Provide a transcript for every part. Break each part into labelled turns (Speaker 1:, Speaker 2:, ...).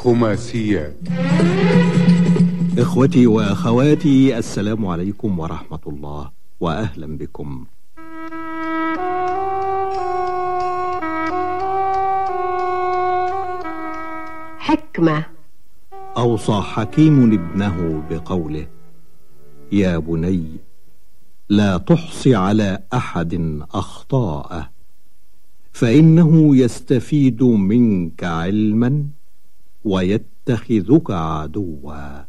Speaker 1: خماسيات
Speaker 2: إخوتي وأخواتي السلام عليكم ورحمة الله وأهلا بكم.
Speaker 3: حكمة.
Speaker 2: أوصى حكيم ابنه بقوله يا بني لا تحص على أحد أخطاءه فإنه يستفيد منك علما. ويتخذك عدوا.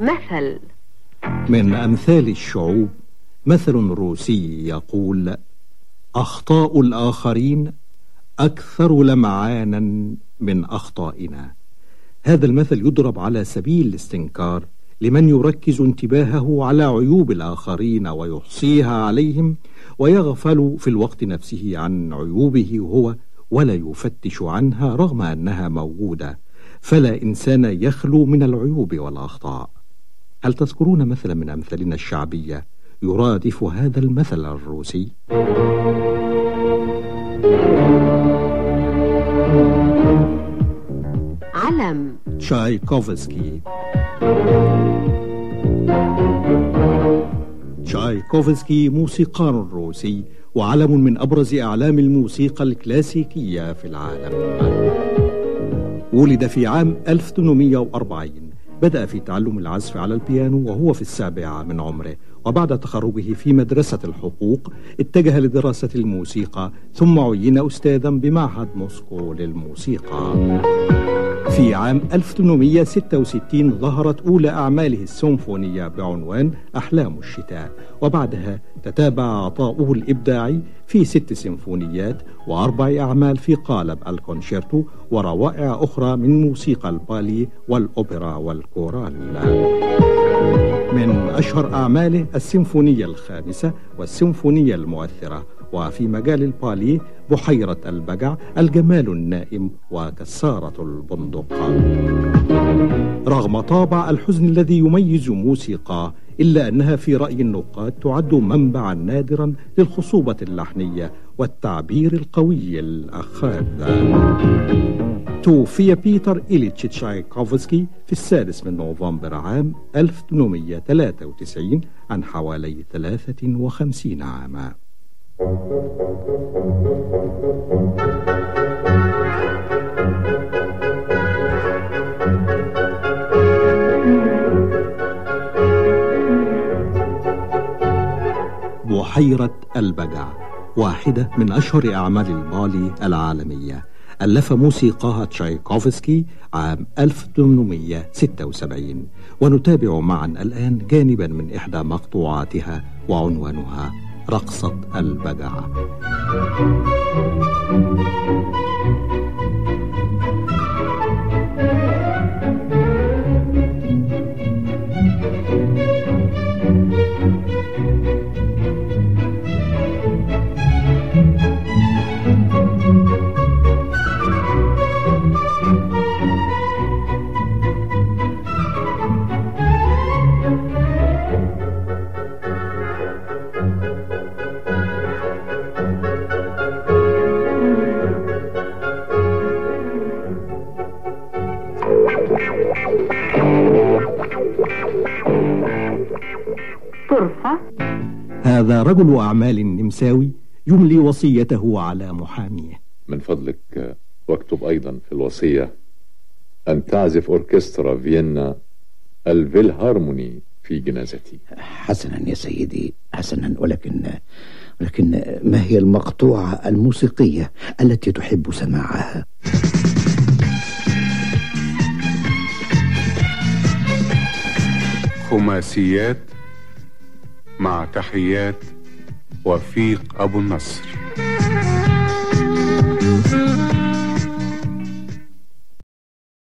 Speaker 3: مثل.
Speaker 2: من أمثال الشعوب مثل روسي يقول أخطاء الآخرين أكثر لمعانا من أخطائنا. هذا المثل يضرب على سبيل الاستنكار لمن يركز انتباهه على عيوب الآخرين ويحصيها عليهم ويغفل في الوقت نفسه عن عيوبه هو ولا يفتش عنها رغم أنها موجودة. فلا إنسان يخلو من العيوب والأخطاء. هل تذكرون مثلا من أمثالنا الشعبية يرادف هذا المثل الروسي؟
Speaker 3: علم.
Speaker 2: تشايكوفسكي تشايكوفسكي موسيقار روسي وعلم من أبرز أعلام الموسيقى الكلاسيكية في العالم. ولد في عام 1840 بدأ في تعلم العزف على البيانو وهو في السابعة من عمره. وبعد تخرجه في مدرسة الحقوق اتجه لدراسة الموسيقى ثم عين أستاذا بمعهد موسكو للموسيقى. في عام 1866 ظهرت أولى أعماله السيمفونية بعنوان أحلام الشتاء. وبعدها تتابع عطاؤه الإبداعي في ست سيمفونيات وأربع أعمال في قالب الكونشيرتو وروائع أخرى من موسيقى الباليه والأوبرا والكورال. من أشهر أعماله السيمفونية الخامسة والسيمفونية المؤثرة وفي مجال الباليه بحيرة البجع الجمال النائم وكسارة البندق. رغم طابع الحزن الذي يميز موسيقاه إلا أنها في رأي النقاد تعد منبعا نادرا للخصوبة اللحنية والتعبير القوي الأخاذ توفي بيتر إليتش تشايكوفسكي في السادس من نوفمبر عام 1893 عن حوالي 53 عاما. بحيرة البجع واحدة من أشهر أعمال البالي العالمية. ألف موسيقاها تشايكوفسكي عام 1876 ونتابع معا الآن جانبا من إحدى مقطوعاتها وعنوانها رقصة البجع
Speaker 3: طرفة
Speaker 2: هذا رجل أعمال نمساوي يملي وصيته على محاميه.
Speaker 4: من فضلك واكتب أيضا في الوصية أن تعزف أوركسترا فيينا الفيلهارموني في جنازتي.
Speaker 5: حسنا يا سيدي حسنا ولكن ولكن ما هي المقطوعة الموسيقية التي تحب سماعها؟
Speaker 1: خماسيات مع تحيات وفيق أبو النصر.